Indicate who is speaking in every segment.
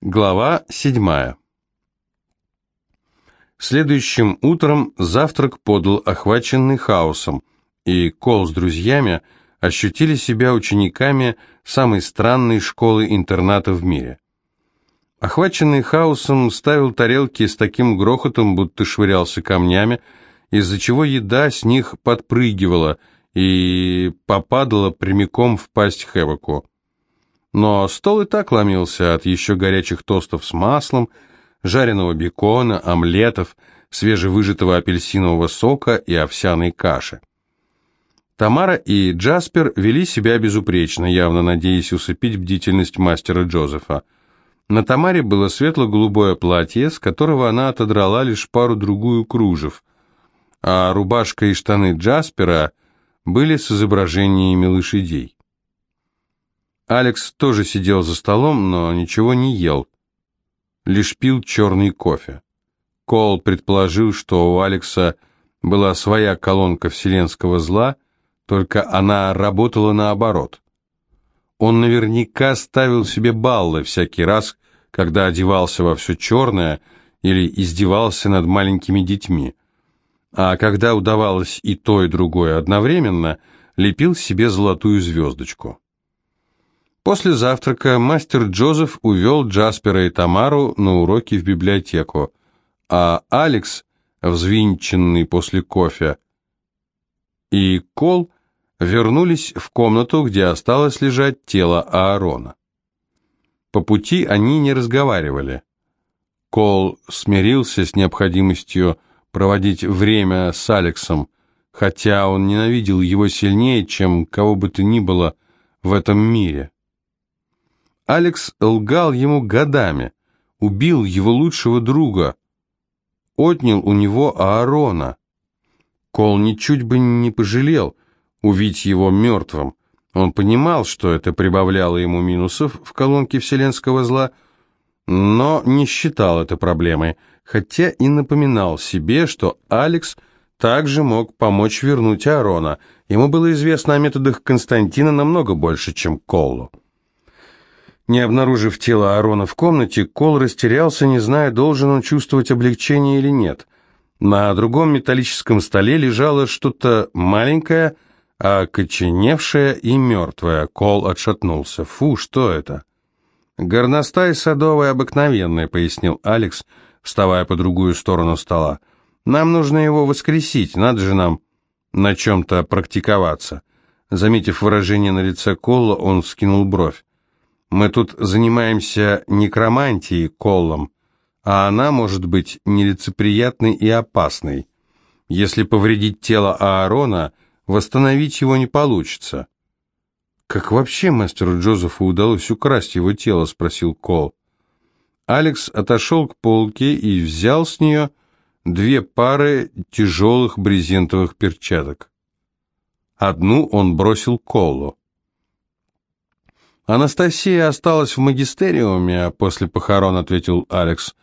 Speaker 1: Глава седьмая. Следующим утром завтрак подал охваченный хаосом, и Кол с друзьями ощутили себя учениками самой странной школы-интерната в мире. Охваченный хаосом ставил тарелки с таким грохотом, будто швырялся камнями, из-за чего еда с них подпрыгивала и попадала прямиком в пасть Хэвоку. Но стол и так ломился от еще горячих тостов с маслом, жареного бекона, омлетов, свежевыжатого апельсинового сока и овсяной каши. Тамара и Джаспер вели себя безупречно, явно надеясь усыпить бдительность мастера Джозефа. На Тамаре было светло-голубое платье, с которого она отодрала лишь пару-другую кружев, а рубашка и штаны Джаспера были с изображениями лошадей. Алекс тоже сидел за столом, но ничего не ел, лишь пил черный кофе. Кол предположил, что у Алекса была своя колонка вселенского зла, только она работала наоборот. Он наверняка ставил себе баллы всякий раз, когда одевался во все черное или издевался над маленькими детьми. А когда удавалось и то, и другое одновременно, лепил себе золотую звездочку. После завтрака мастер Джозеф увел Джаспера и Тамару на уроки в библиотеку, а Алекс, взвинченный после кофе, и Кол вернулись в комнату, где осталось лежать тело Аарона. По пути они не разговаривали. Кол смирился с необходимостью проводить время с Алексом, хотя он ненавидел его сильнее, чем кого бы то ни было в этом мире. Алекс лгал ему годами, убил его лучшего друга, отнял у него Аарона. Кол ничуть бы не пожалел увидеть его мертвым. Он понимал, что это прибавляло ему минусов в колонке вселенского зла, но не считал это проблемой, хотя и напоминал себе, что Алекс также мог помочь вернуть Аарона. Ему было известно о методах Константина намного больше, чем Колу. Не обнаружив тело Аарона в комнате, Кол растерялся, не зная, должен он чувствовать облегчение или нет. На другом металлическом столе лежало что-то маленькое, окоченевшее и мертвое. Кол отшатнулся. «Фу, что это?» «Горностай садовый обыкновенный», — пояснил Алекс, вставая по другую сторону стола. «Нам нужно его воскресить, надо же нам на чем-то практиковаться». Заметив выражение на лице Колла, он скинул бровь. Мы тут занимаемся некромантией, Коллом, а она может быть нелицеприятной и опасной. Если повредить тело Аарона, восстановить его не получится. «Как вообще мастеру Джозефу удалось украсть его тело?» – спросил Кол. Алекс отошел к полке и взял с нее две пары тяжелых брезентовых перчаток. Одну он бросил Колу. «Анастасия осталась в магистериуме а после похорон», — ответил Алекс.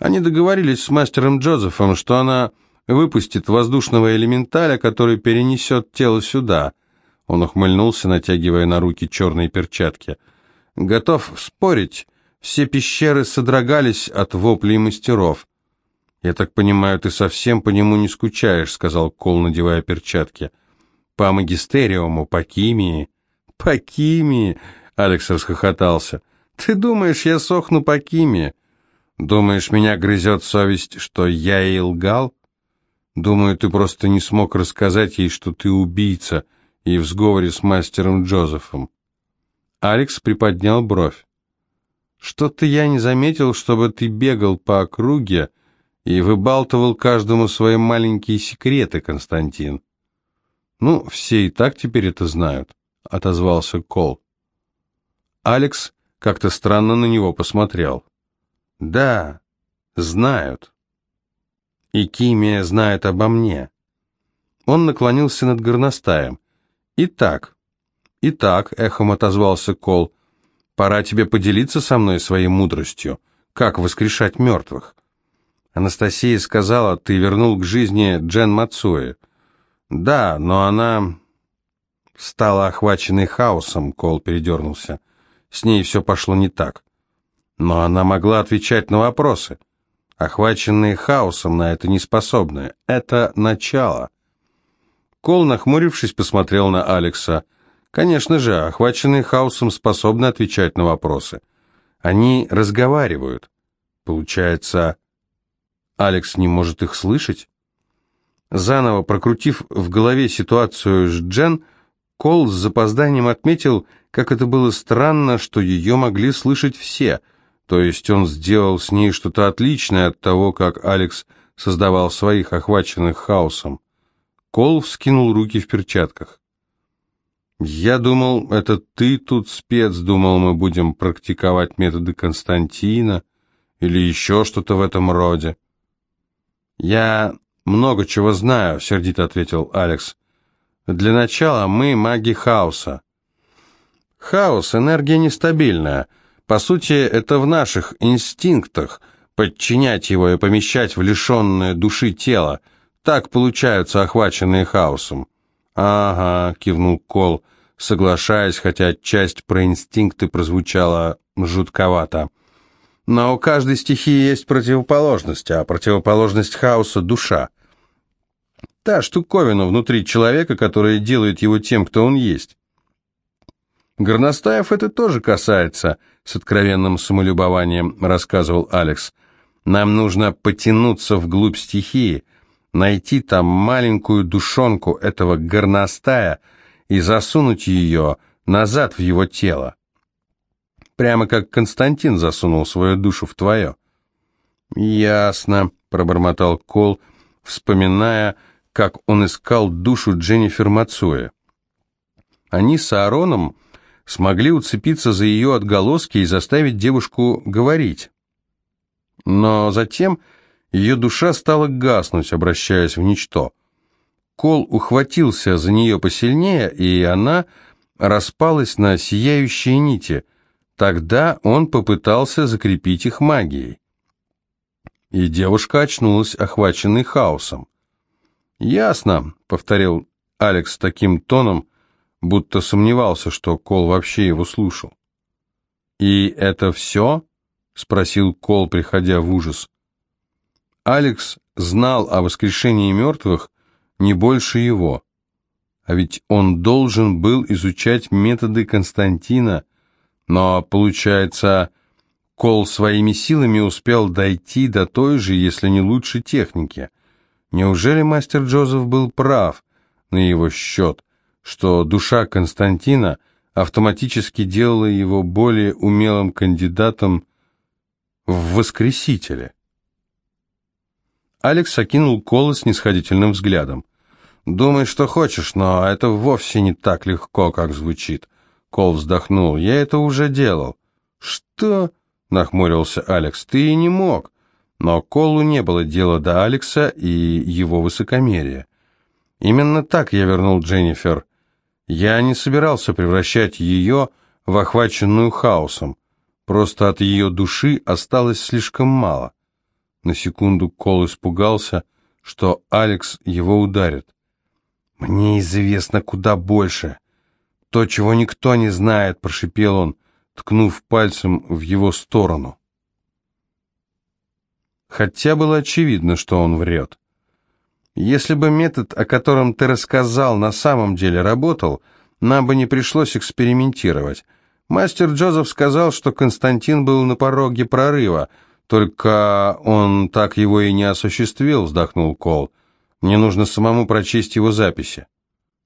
Speaker 1: «Они договорились с мастером Джозефом, что она выпустит воздушного элементаля, который перенесет тело сюда». Он ухмыльнулся, натягивая на руки черные перчатки. «Готов спорить, все пещеры содрогались от воплей мастеров». «Я так понимаю, ты совсем по нему не скучаешь», — сказал Кол, надевая перчатки. «По магистериуму, по химии». «По химии!» Алекс расхохотался. «Ты думаешь, я сохну по Киме? Думаешь, меня грызет совесть, что я ей лгал? Думаю, ты просто не смог рассказать ей, что ты убийца, и в сговоре с мастером Джозефом». Алекс приподнял бровь. «Что-то я не заметил, чтобы ты бегал по округе и выбалтывал каждому свои маленькие секреты, Константин». «Ну, все и так теперь это знают», — отозвался Кол. Алекс как-то странно на него посмотрел. «Да, знают. И Кимия знает обо мне». Он наклонился над горностаем. «Итак, итак», — эхом отозвался Кол, — «пора тебе поделиться со мной своей мудростью, как воскрешать мертвых». Анастасия сказала, ты вернул к жизни Джен Мацуэ. Да, но она стала охваченной хаосом, Кол передернулся. С ней все пошло не так. Но она могла отвечать на вопросы. Охваченные хаосом на это не способны. Это начало. Кол, нахмурившись, посмотрел на Алекса. Конечно же, охваченные хаосом способны отвечать на вопросы. Они разговаривают. Получается, Алекс не может их слышать? Заново прокрутив в голове ситуацию с Джен, Кол с запозданием отметил, как это было странно, что ее могли слышать все, то есть он сделал с ней что-то отличное от того, как Алекс создавал своих охваченных хаосом. Кол вскинул руки в перчатках. «Я думал, это ты тут спец, думал, мы будем практиковать методы Константина или еще что-то в этом роде». «Я много чего знаю», — сердито ответил Алекс. «Для начала мы маги хаоса». «Хаос — энергия нестабильная. По сути, это в наших инстинктах — подчинять его и помещать в лишенное души тело. Так получаются охваченные хаосом». «Ага», — кивнул Кол, соглашаясь, хотя часть про инстинкты прозвучала жутковато. Но у каждой стихии есть противоположность, а противоположность хаоса — душа. Та штуковина внутри человека, которая делает его тем, кто он есть. Горностаев это тоже касается, с откровенным самолюбованием рассказывал Алекс. Нам нужно потянуться вглубь стихии, найти там маленькую душонку этого горностая и засунуть ее назад в его тело прямо как Константин засунул свою душу в твое. «Ясно», — пробормотал Кол, вспоминая, как он искал душу Дженнифер Мацуэ. Они с Аароном смогли уцепиться за ее отголоски и заставить девушку говорить. Но затем ее душа стала гаснуть, обращаясь в ничто. Кол ухватился за нее посильнее, и она распалась на сияющие нити — Тогда он попытался закрепить их магией. И девушка очнулась, охваченной хаосом. «Ясно», — повторил Алекс таким тоном, будто сомневался, что Кол вообще его слушал. «И это все?» — спросил Кол, приходя в ужас. Алекс знал о воскрешении мертвых не больше его. А ведь он должен был изучать методы Константина, но, получается, Кол своими силами успел дойти до той же, если не лучше техники. Неужели мастер Джозеф был прав на его счет, что душа Константина автоматически делала его более умелым кандидатом в воскресителе? Алекс окинул Кола снисходительным взглядом. «Думай, что хочешь, но это вовсе не так легко, как звучит. Кол вздохнул. «Я это уже делал». «Что?» — нахмурился Алекс. «Ты и не мог». Но Колу не было дела до Алекса и его высокомерия. Именно так я вернул Дженнифер. Я не собирался превращать ее в охваченную хаосом. Просто от ее души осталось слишком мало. На секунду Кол испугался, что Алекс его ударит. «Мне известно куда больше», «То, чего никто не знает», — прошипел он, ткнув пальцем в его сторону. Хотя было очевидно, что он врет. Если бы метод, о котором ты рассказал, на самом деле работал, нам бы не пришлось экспериментировать. Мастер Джозеф сказал, что Константин был на пороге прорыва, только он так его и не осуществил, вздохнул Кол. Мне нужно самому прочесть его записи.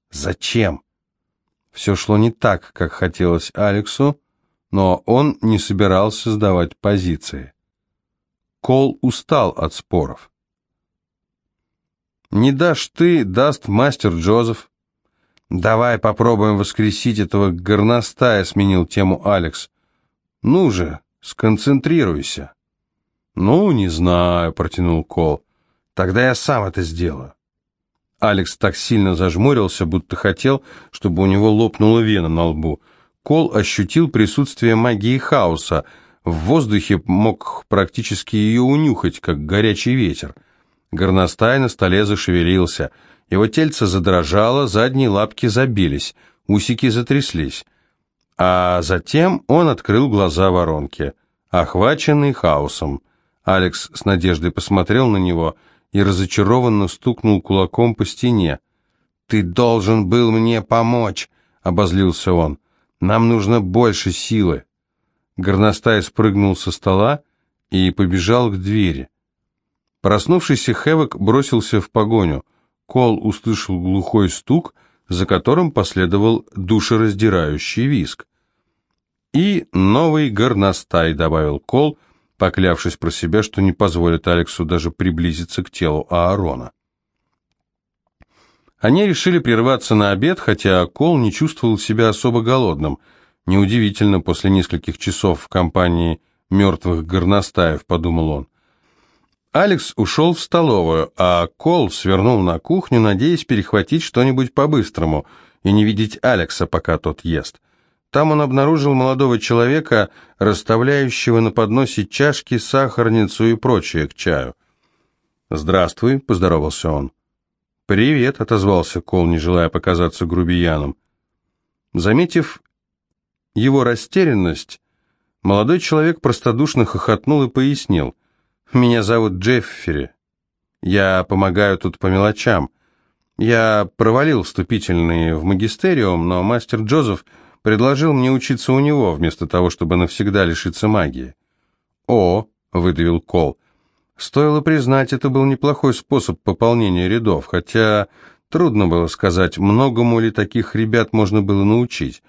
Speaker 1: Зачем? Все шло не так, как хотелось Алексу, но он не собирался сдавать позиции. Кол устал от споров. «Не дашь ты, даст мастер Джозеф». «Давай попробуем воскресить этого горностая», — сменил тему Алекс. «Ну же, сконцентрируйся». «Ну, не знаю», — протянул Кол. «Тогда я сам это сделаю». Алекс так сильно зажмурился, будто хотел, чтобы у него лопнула вена на лбу. Кол ощутил присутствие магии хаоса. В воздухе мог практически ее унюхать, как горячий ветер. Горностай на столе зашевелился. Его тельце задрожало, задние лапки забились, усики затряслись. А затем он открыл глаза воронки. охваченный хаосом. Алекс с надеждой посмотрел на него и разочарованно стукнул кулаком по стене. «Ты должен был мне помочь!» — обозлился он. «Нам нужно больше силы!» Горностай спрыгнул со стола и побежал к двери. Проснувшийся Хэвок бросился в погоню. Кол услышал глухой стук, за которым последовал душераздирающий виск. «И новый горностай», — добавил Кол, поклявшись про себя, что не позволит Алексу даже приблизиться к телу Аарона. Они решили прерваться на обед, хотя Кол не чувствовал себя особо голодным. Неудивительно, после нескольких часов в компании мертвых горностаев, подумал он. Алекс ушел в столовую, а Кол свернул на кухню, надеясь перехватить что-нибудь по-быстрому и не видеть Алекса, пока тот ест. Там он обнаружил молодого человека, расставляющего на подносе чашки, сахарницу и прочее к чаю. «Здравствуй», — поздоровался он. «Привет», — отозвался Кол, не желая показаться грубияном. Заметив его растерянность, молодой человек простодушно хохотнул и пояснил. «Меня зовут Джеффери. Я помогаю тут по мелочам. Я провалил вступительные в магистериум, но мастер Джозеф предложил мне учиться у него, вместо того, чтобы навсегда лишиться магии». «О», — выдавил Кол, — «стоило признать, это был неплохой способ пополнения рядов, хотя трудно было сказать, многому ли таких ребят можно было научить».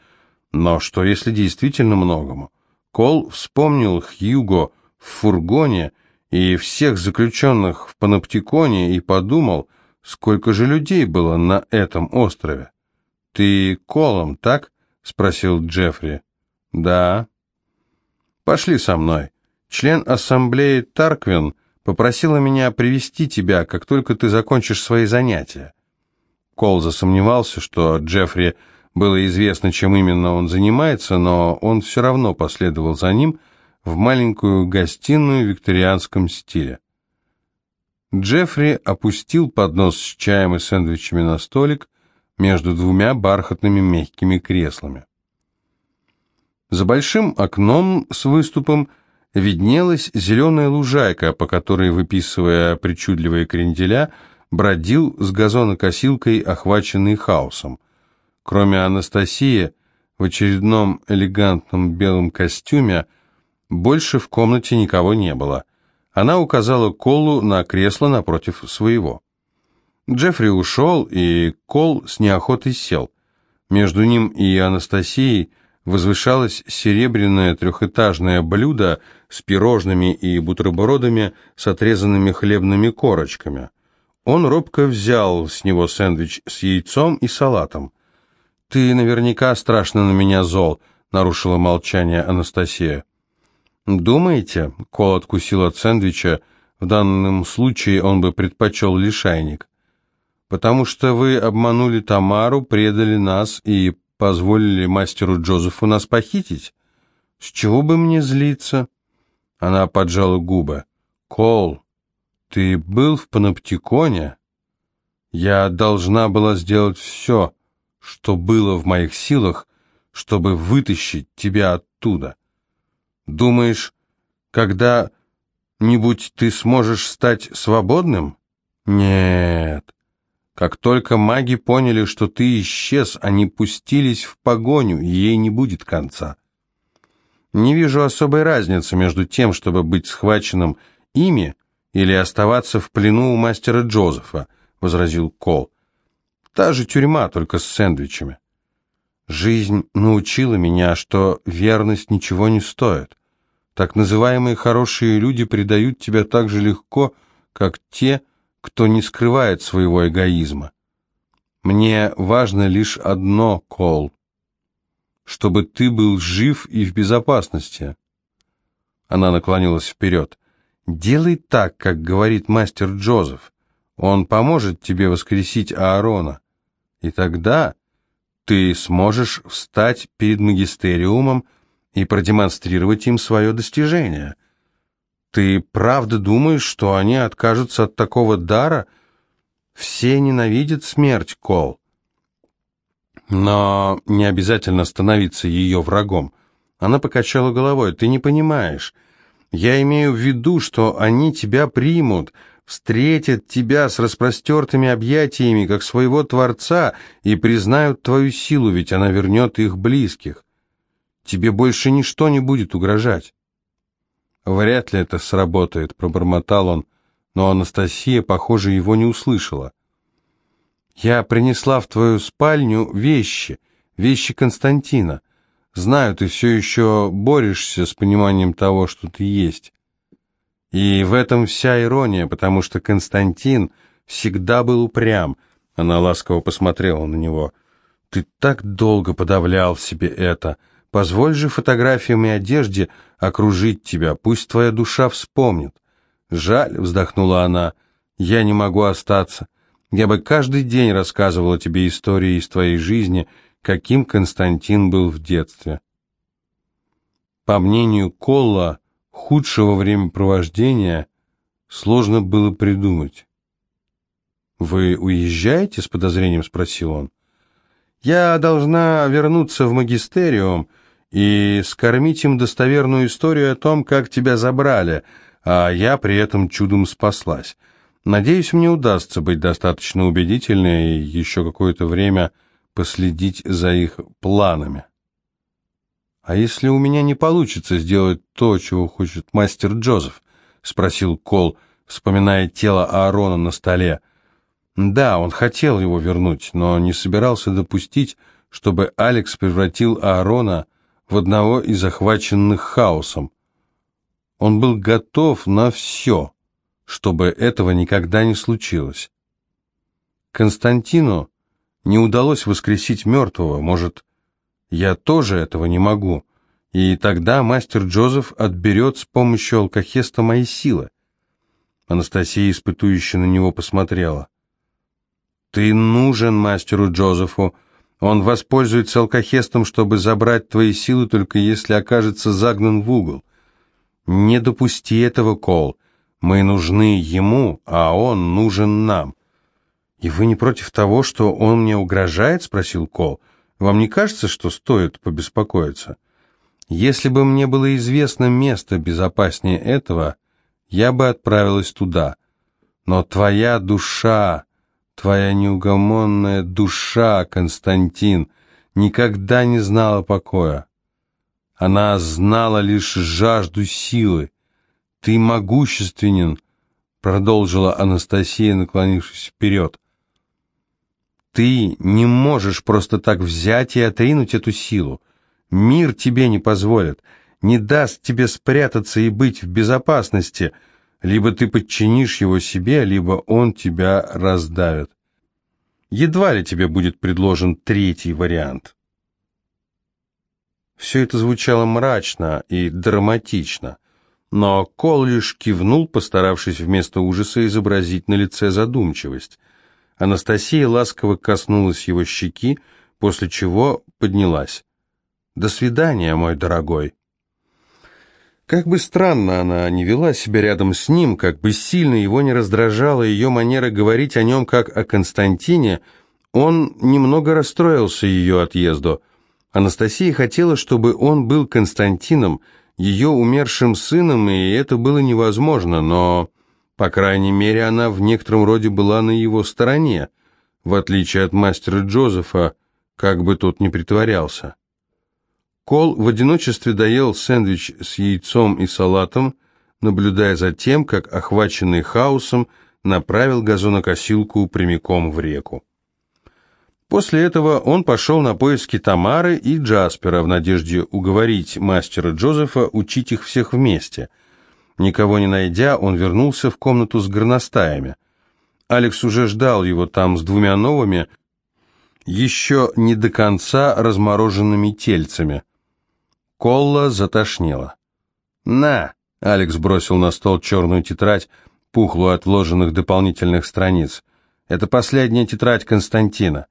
Speaker 1: Но что, если действительно многому? Кол вспомнил Хьюго в фургоне и всех заключенных в паноптиконе и подумал, сколько же людей было на этом острове. «Ты Колом, так?» — спросил Джеффри. «Да». «Пошли со мной. Член ассамблеи Тарквин попросила меня привести тебя, как только ты закончишь свои занятия». Кол засомневался, что Джеффри было известно, чем именно он занимается, но он все равно последовал за ним в маленькую гостиную в викторианском стиле. Джеффри опустил поднос с чаем и сэндвичами на столик между двумя бархатными мягкими креслами. За большим окном с выступом виднелась зеленая лужайка, по которой, выписывая причудливые кренделя, бродил с газонокосилкой, охваченный хаосом – Кроме Анастасии, в очередном элегантном белом костюме, больше в комнате никого не было. Она указала Колу на кресло напротив своего. Джеффри ушел, и Кол с неохотой сел. Между ним и Анастасией возвышалось серебряное трехэтажное блюдо с пирожными и бутербродами с отрезанными хлебными корочками. Он робко взял с него сэндвич с яйцом и салатом. «Ты наверняка страшно на меня зол», — нарушила молчание Анастасия. «Думаете?» — Кол откусил от сэндвича. «В данном случае он бы предпочел лишайник. Потому что вы обманули Тамару, предали нас и позволили мастеру Джозефу нас похитить? С чего бы мне злиться?» Она поджала губы. «Кол, ты был в паноптиконе? Я должна была сделать все» что было в моих силах, чтобы вытащить тебя оттуда. Думаешь, когда-нибудь ты сможешь стать свободным? Нет. Как только маги поняли, что ты исчез, они пустились в погоню, и ей не будет конца. Не вижу особой разницы между тем, чтобы быть схваченным ими или оставаться в плену у мастера Джозефа, возразил Кол. Та же тюрьма, только с сэндвичами. Жизнь научила меня, что верность ничего не стоит. Так называемые хорошие люди предают тебя так же легко, как те, кто не скрывает своего эгоизма. Мне важно лишь одно, Кол, чтобы ты был жив и в безопасности. Она наклонилась вперед. Делай так, как говорит мастер Джозеф. Он поможет тебе воскресить Аарона. И тогда ты сможешь встать перед магистериумом и продемонстрировать им свое достижение. Ты правда думаешь, что они откажутся от такого дара? Все ненавидят смерть, Кол. Но не обязательно становиться ее врагом. Она покачала головой. Ты не понимаешь. Я имею в виду, что они тебя примут, встретят тебя с распростертыми объятиями, как своего Творца, и признают твою силу, ведь она вернет их близких. Тебе больше ничто не будет угрожать. Вряд ли это сработает, пробормотал он, но Анастасия, похоже, его не услышала. Я принесла в твою спальню вещи, вещи Константина. Знаю, ты все еще борешься с пониманием того, что ты есть. И в этом вся ирония, потому что Константин всегда был упрям. Она ласково посмотрела на него. Ты так долго подавлял в себе это. Позволь же фотографиям и одежде окружить тебя, пусть твоя душа вспомнит. Жаль, вздохнула она, я не могу остаться. Я бы каждый день рассказывала тебе истории из твоей жизни, каким Константин был в детстве. По мнению Колла, худшего времяпровождения сложно было придумать. «Вы уезжаете?» — с подозрением спросил он. «Я должна вернуться в магистериум и скормить им достоверную историю о том, как тебя забрали, а я при этом чудом спаслась. Надеюсь, мне удастся быть достаточно убедительной и еще какое-то время последить за их планами. «А если у меня не получится сделать то, чего хочет мастер Джозеф?» — спросил Кол, вспоминая тело Аарона на столе. Да, он хотел его вернуть, но не собирался допустить, чтобы Алекс превратил Аарона в одного из захваченных хаосом. Он был готов на все, чтобы этого никогда не случилось. Константину не удалось воскресить мертвого, может, я тоже этого не могу, и тогда мастер Джозеф отберет с помощью алкохеста мои силы. Анастасия испытующе на него посмотрела. «Ты нужен мастеру Джозефу. Он воспользуется алкохестом, чтобы забрать твои силы, только если окажется загнан в угол. Не допусти этого, Кол. Мы нужны ему, а он нужен нам. И вы не против того, что он мне угрожает? спросил Кол. Вам не кажется, что стоит побеспокоиться? Если бы мне было известно место безопаснее этого, я бы отправилась туда. Но твоя душа, твоя неугомонная душа, Константин, никогда не знала покоя. Она знала лишь жажду силы. «Ты могущественен», — продолжила Анастасия, наклонившись вперед. «Ты не можешь просто так взять и отринуть эту силу. Мир тебе не позволит, не даст тебе спрятаться и быть в безопасности. Либо ты подчинишь его себе, либо он тебя раздавит. Едва ли тебе будет предложен третий вариант». Все это звучало мрачно и драматично, но Кол лишь кивнул, постаравшись вместо ужаса изобразить на лице задумчивость. Анастасия ласково коснулась его щеки, после чего поднялась. «До свидания, мой дорогой». Как бы странно она не вела себя рядом с ним, как бы сильно его не раздражала ее манера говорить о нем как о Константине, он немного расстроился ее отъезду – Анастасия хотела, чтобы он был Константином, ее умершим сыном, и это было невозможно, но, по крайней мере, она в некотором роде была на его стороне, в отличие от мастера Джозефа, как бы тот ни притворялся. Кол в одиночестве доел сэндвич с яйцом и салатом, наблюдая за тем, как, охваченный хаосом, направил газонокосилку прямиком в реку. После этого он пошел на поиски Тамары и Джаспера в надежде уговорить мастера Джозефа учить их всех вместе. Никого не найдя, он вернулся в комнату с горностаями. Алекс уже ждал его там с двумя новыми, еще не до конца размороженными тельцами. Колла затошнела. «На!» — Алекс бросил на стол черную тетрадь, пухлую от вложенных дополнительных страниц. «Это последняя тетрадь Константина.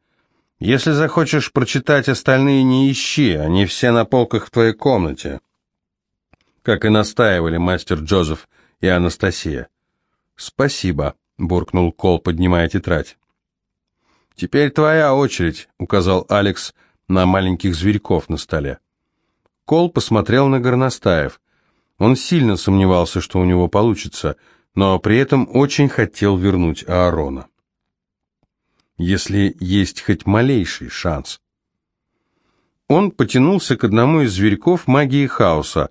Speaker 1: Если захочешь прочитать остальные, не ищи, они все на полках в твоей комнате. Как и настаивали мастер Джозеф и Анастасия. Спасибо, буркнул Кол, поднимая тетрадь. Теперь твоя очередь, указал Алекс на маленьких зверьков на столе. Кол посмотрел на горностаев. Он сильно сомневался, что у него получится, но при этом очень хотел вернуть Аарона. Если есть хоть малейший шанс. Он потянулся к одному из зверьков магии хаоса,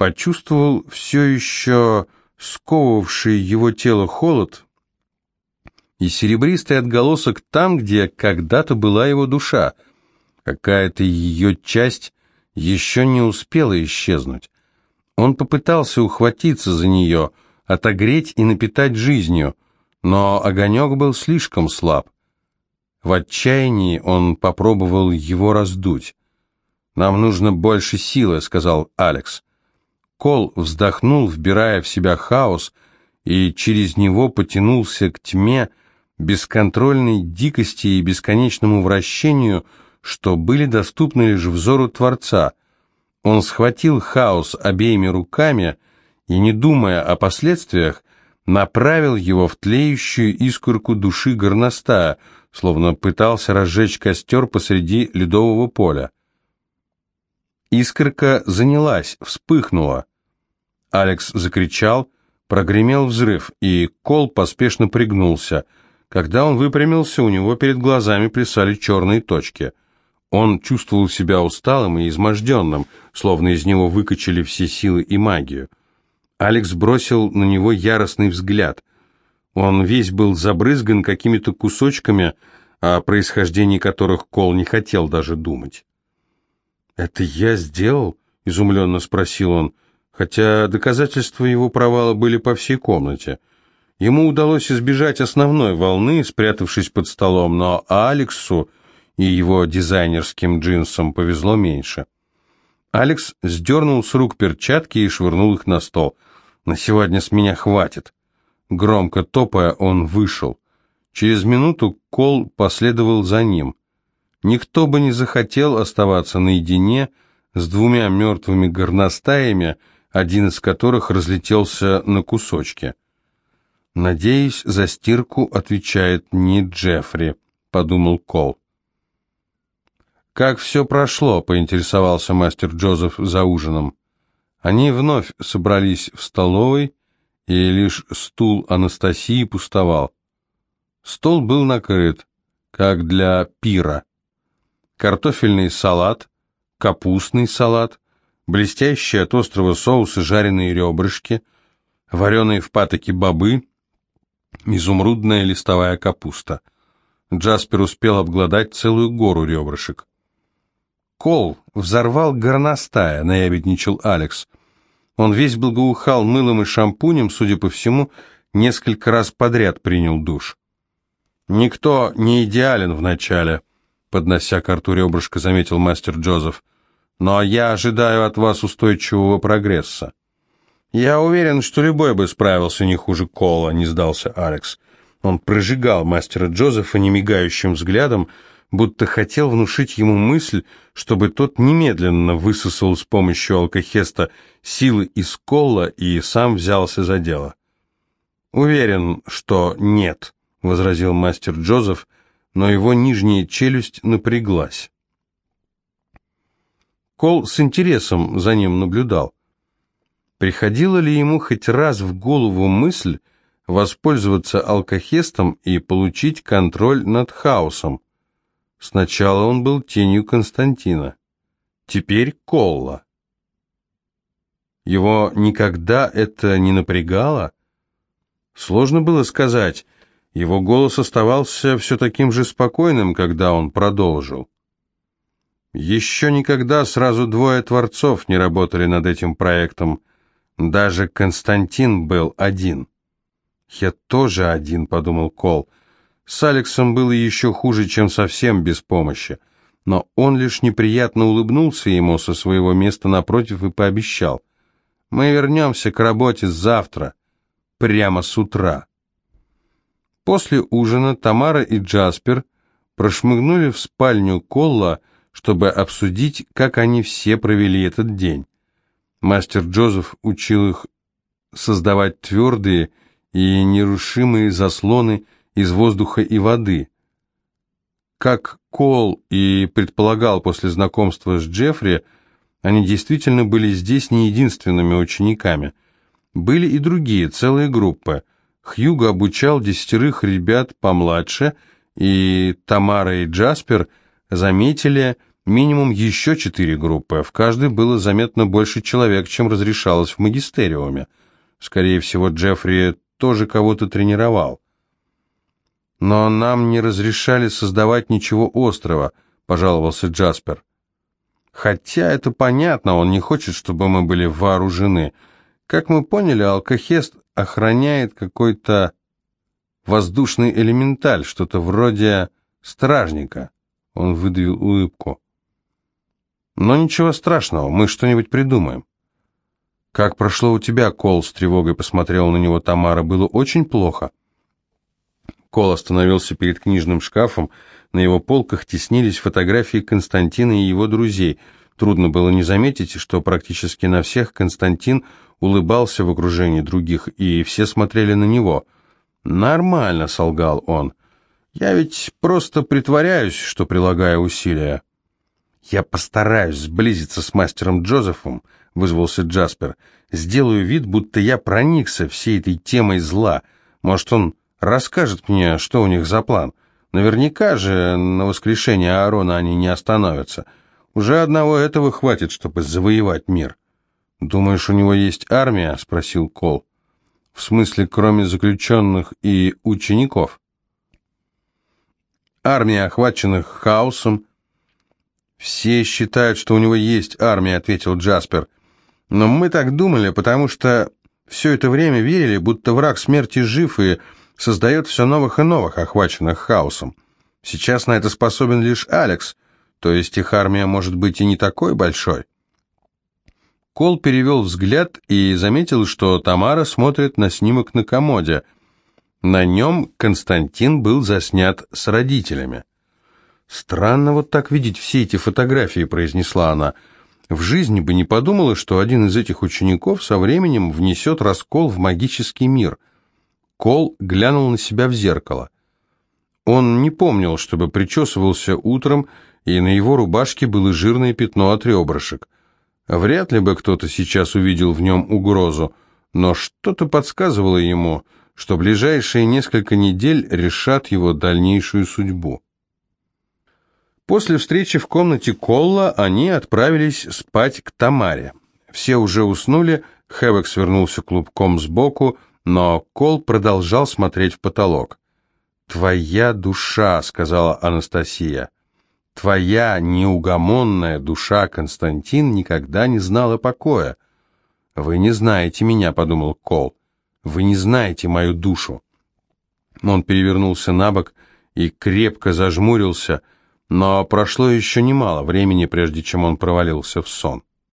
Speaker 1: почувствовал все еще сковывавший его тело холод и серебристый отголосок там, где когда-то была его душа. Какая-то ее часть еще не успела исчезнуть. Он попытался ухватиться за нее, отогреть и напитать жизнью, но огонек был слишком слаб. В отчаянии он попробовал его раздуть. «Нам нужно больше силы», — сказал Алекс. Кол вздохнул, вбирая в себя хаос, и через него потянулся к тьме, бесконтрольной дикости и бесконечному вращению, что были доступны лишь взору Творца. Он схватил хаос обеими руками и, не думая о последствиях, направил его в тлеющую искорку души горностая, словно пытался разжечь костер посреди ледового поля. Искорка занялась, вспыхнула. Алекс закричал, прогремел взрыв, и Кол поспешно пригнулся. Когда он выпрямился, у него перед глазами плясали черные точки. Он чувствовал себя усталым и изможденным, словно из него выкачали все силы и магию. Алекс бросил на него яростный взгляд. Он весь был забрызган какими-то кусочками, о происхождении которых Кол не хотел даже думать. «Это я сделал?» — изумленно спросил он хотя доказательства его провала были по всей комнате. Ему удалось избежать основной волны, спрятавшись под столом, но Алексу и его дизайнерским джинсам повезло меньше. Алекс сдернул с рук перчатки и швырнул их на стол. «На сегодня с меня хватит». Громко топая, он вышел. Через минуту Кол последовал за ним. Никто бы не захотел оставаться наедине с двумя мертвыми горностаями, один из которых разлетелся на кусочки. «Надеюсь, за стирку отвечает не Джеффри», — подумал Кол. «Как все прошло?» — поинтересовался мастер Джозеф за ужином. Они вновь собрались в столовой, и лишь стул Анастасии пустовал. Стол был накрыт, как для пира. Картофельный салат, капустный салат, блестящие от острого соуса жареные ребрышки, вареные в патоке бобы, изумрудная листовая капуста. Джаспер успел обглодать целую гору ребрышек. «Кол взорвал горностая», — наябедничал Алекс. Он весь благоухал мылом и шампунем, судя по всему, несколько раз подряд принял душ. «Никто не идеален вначале», — поднося к рту ребрышко, заметил мастер Джозеф но я ожидаю от вас устойчивого прогресса. Я уверен, что любой бы справился не хуже Кола, не сдался Алекс. Он прожигал мастера Джозефа немигающим взглядом, будто хотел внушить ему мысль, чтобы тот немедленно высосал с помощью алкохеста силы из Колла и сам взялся за дело. «Уверен, что нет», — возразил мастер Джозеф, но его нижняя челюсть напряглась. Кол с интересом за ним наблюдал. Приходила ли ему хоть раз в голову мысль воспользоваться алкохестом и получить контроль над хаосом? Сначала он был тенью Константина, теперь Колла. Его никогда это не напрягало? Сложно было сказать. Его голос оставался все таким же спокойным, когда он продолжил. Еще никогда сразу двое творцов не работали над этим проектом. Даже Константин был один. «Я тоже один», — подумал Кол. С Алексом было еще хуже, чем совсем без помощи. Но он лишь неприятно улыбнулся ему со своего места напротив и пообещал. «Мы вернемся к работе завтра, прямо с утра». После ужина Тамара и Джаспер прошмыгнули в спальню Колла, чтобы обсудить, как они все провели этот день. Мастер Джозеф учил их создавать твердые и нерушимые заслоны из воздуха и воды. Как Кол и предполагал после знакомства с Джеффри, Они действительно были здесь не единственными учениками. Были и другие, целые группы. Хьюго обучал десятерых ребят помладше, и Тамара и Джаспер заметили минимум еще четыре группы. В каждой было заметно больше человек, чем разрешалось в магистериуме. Скорее всего, Джеффри тоже кого-то тренировал. «Но нам не разрешали создавать ничего острого», — пожаловался Джаспер. «Хотя это понятно, он не хочет, чтобы мы были вооружены. Как мы поняли, алкохест охраняет какой-то воздушный элементаль, что-то вроде стражника». Он выдавил улыбку. «Но ничего страшного, мы что-нибудь придумаем». «Как прошло у тебя, Кол?» — с тревогой посмотрел на него Тамара. «Было очень плохо». Кол остановился перед книжным шкафом. На его полках теснились фотографии Константина и его друзей. Трудно было не заметить, что практически на всех Константин улыбался в окружении других, и все смотрели на него. «Нормально», — солгал он. «Я ведь просто притворяюсь, что прилагаю усилия». «Я постараюсь сблизиться с мастером Джозефом», — вызвался Джаспер. «Сделаю вид, будто я проникся всей этой темой зла. Может, он расскажет мне, что у них за план. Наверняка же на воскрешение Аарона они не остановятся. Уже одного этого хватит, чтобы завоевать мир. «Думаешь, у него есть армия?» — спросил Кол. «В смысле, кроме заключенных и учеников?» «Армия, охваченных хаосом». «Все считают, что у него есть армия», — ответил Джаспер. «Но мы так думали, потому что все это время верили, будто враг смерти жив и создает все новых и новых, охваченных хаосом. Сейчас на это способен лишь Алекс, то есть их армия может быть и не такой большой. Кол перевел взгляд и заметил, что Тамара смотрит на снимок на комоде. На нем Константин был заснят с родителями. «Странно вот так видеть все эти фотографии», — произнесла она. «В жизни бы не подумала, что один из этих учеников со временем внесет раскол в магический мир». Кол глянул на себя в зеркало. Он не помнил, чтобы причесывался утром, и на его рубашке было жирное пятно от ребрышек. Вряд ли бы кто-то сейчас увидел в нем угрозу, но что-то подсказывало ему, что ближайшие несколько недель решат его дальнейшую судьбу. После встречи в комнате Колла они отправились спать к Тамаре. Все уже уснули, Хэвок свернулся клубком сбоку, но Кол продолжал смотреть в потолок. «Твоя душа», — сказала Анастасия, — «твоя неугомонная душа, Константин, никогда не знала покоя». «Вы не знаете меня», — подумал Кол, — «вы не знаете мою душу». Он перевернулся на бок и крепко зажмурился, но прошло еще немало времени, прежде чем он провалился в сон.